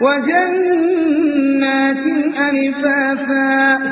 وجنات ألفافا